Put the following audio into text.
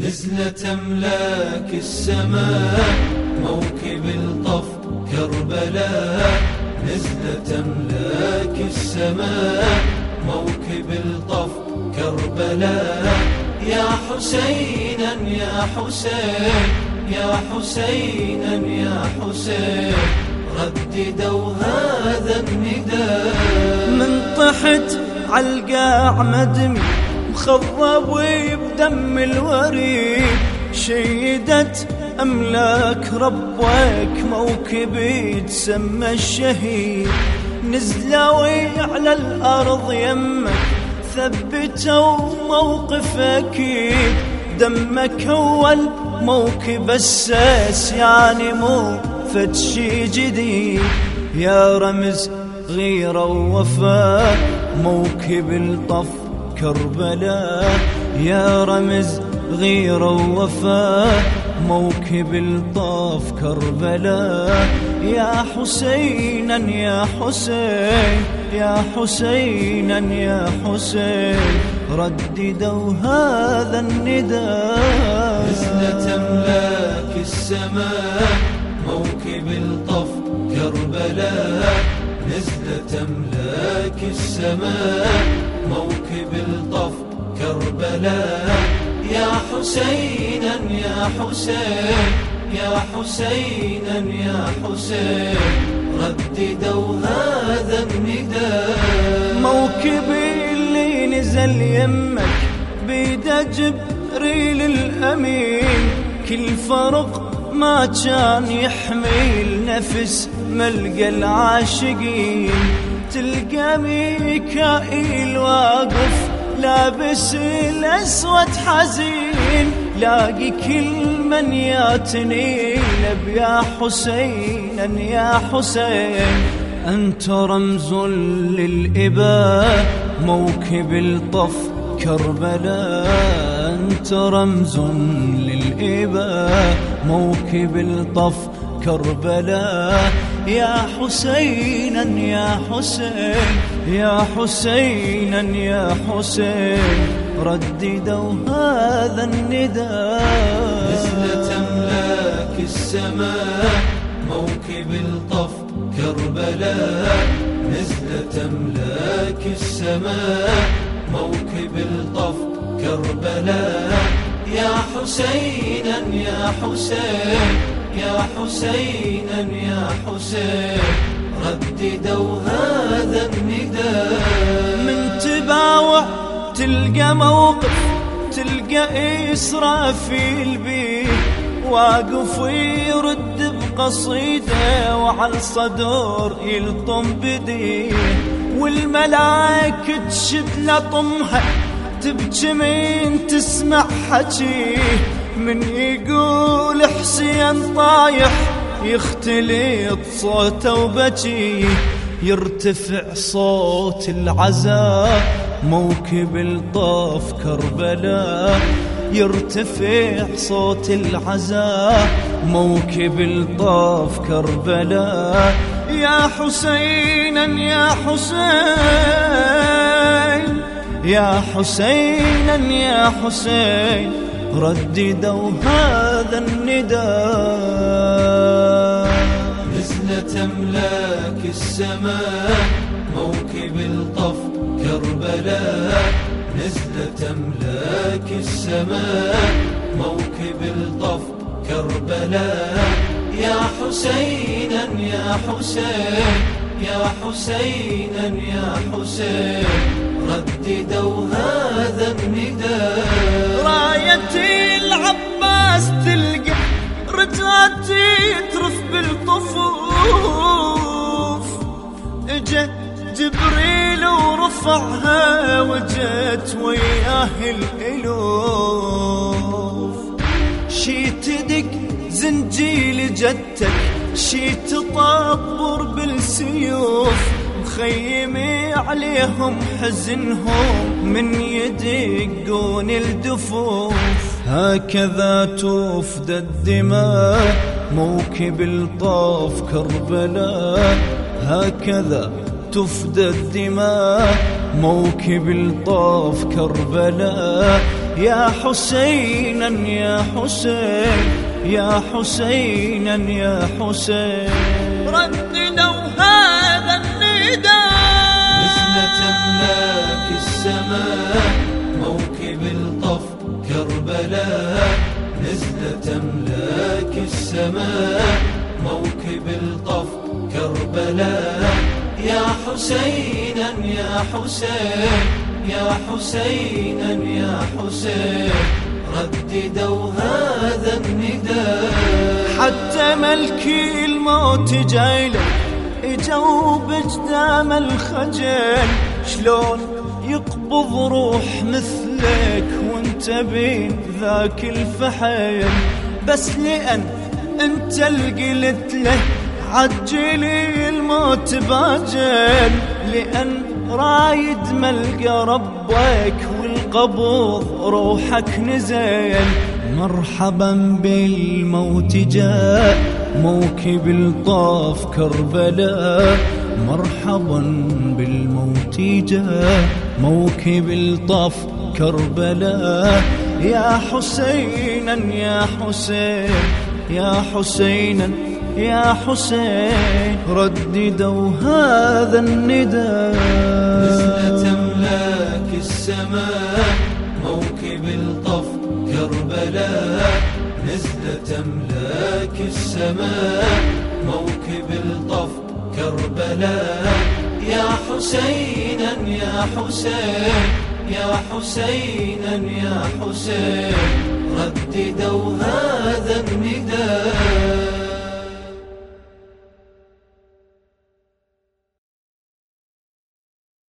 نزلة أملاك السماء موكب الطف كربلاء. نزلة أملاك السماء موكب الطف كربلاء. يا حسينا يا حسين يا حسينا يا حسين. رددوا هذا النداء. من طحت عالقاع مدمي مخضب بدم الوريد شيدت أملاك ربك موكبي تسمى الشهيد. نزلوا على الأرض يمك ثبتوا موقف أكيد. دمك أول موكب الساس يعني مو فتشي جديد. يا رمز غيرة ووفاء موكب الطف كربلاء يا رمز غيرة ووفاء موكب الطاف كربلاء. يا حسينا يا حسين يا حسينا يا حسين. رددوا هذا النداء. نزلة أملاك السماء موكب الطف كربلاء. نزلة أملاك السماء موكب الطف كربلاء. يا حسينا يا حسين يا حسينا يا حسين. رددوا هذا النداء. موكبي اللي نزل يمك بيده جبريل الأمين. كل فرق ما كان يحمل نفس ملقى العاشقين. تلقى ميكائيل واقف لابس الأسود حزين. لاقي كل من ياتني يا حسين يا حسين أنت رمز للإباء موكب الطف كربلاء أنت رمز للإباء موكب الطف كربلاء يا حسينا يا حسين يا حسينا يا حسين. رددوا هذا النداء. نزلة أملاك السماء موكب الطف كربلاء. نزلة أملاك السماء موكب الطف كربلاء. يا حسينا يا حسين يا حسينا يا حسين رددوا هذا النداء. من تباوع تلقى موقف تلقى إسرافيل بيه واقف يرد بقصيده وعلى الصدر يلطم بديه والملاك تشد طمها تبكي من تسمع حكيه. من يقول حسين طايح يختلط صوته وبكيه يرتفع صوت العزاء موكب الطاف كربلاء يرتفع صوت العزاء موكب الطاف كربلاء يا حسينا يا حسين يا حسينا يا حسين. رددوا هذا النداء. نزلة أملاك السماء موكب الطف كربلاء. نزلة أملاك السماء موكب الطف كربلاء. يا حسينا يا حسين يا حسينا يا حسين. رددوا هذا النداء. راية العباس تلقى رجعتي ترف بالطفوف. اجا جبريل ورفعها وجت وياه الألوف. شي تدق زنجيل جدتك شي تطبر بالسيوف مخيمي عليهم حزنهم من يدقون الدفوف. هكذا توفد الدماء موكب الطاف كربلاء. هكذا تفدى الدماء موكب الطاف كربلاء. يا حسينا يا حسين يا حسينا يا حسين. رددوا هذا النداء. نزلة أملاك السماء موكب الطف كربلاء. نزلة أملاك السماء موكب الطف كربلاء. يا حسينا يا حسين يا حسينا يا حسين رددوا هذا النداء. حتى ملكي الموت جايله إجوا بجدام الخجل. شلون يقبض روح مثلك وانت بين ذاك بس لأن أنت اللي قلت له عجلي. الموت باجل لأن رايد ملقى ربك والقبض روحك نزل مرحبا بالموت جاء موكب الطاف كربلاء. مرحبا بالموت جاء موكب الطاف كربلاء. يا حسينا يا حسين يا حسينا يا حسين رددوا هذا النداء. نزلة أملاك السماء موكب الطف كربلاء. نزلة أملاك السماء موكب الطف كربلاء. يا حسينا يا حسين يا حسينا يا حسين. رددوا هذا النداء.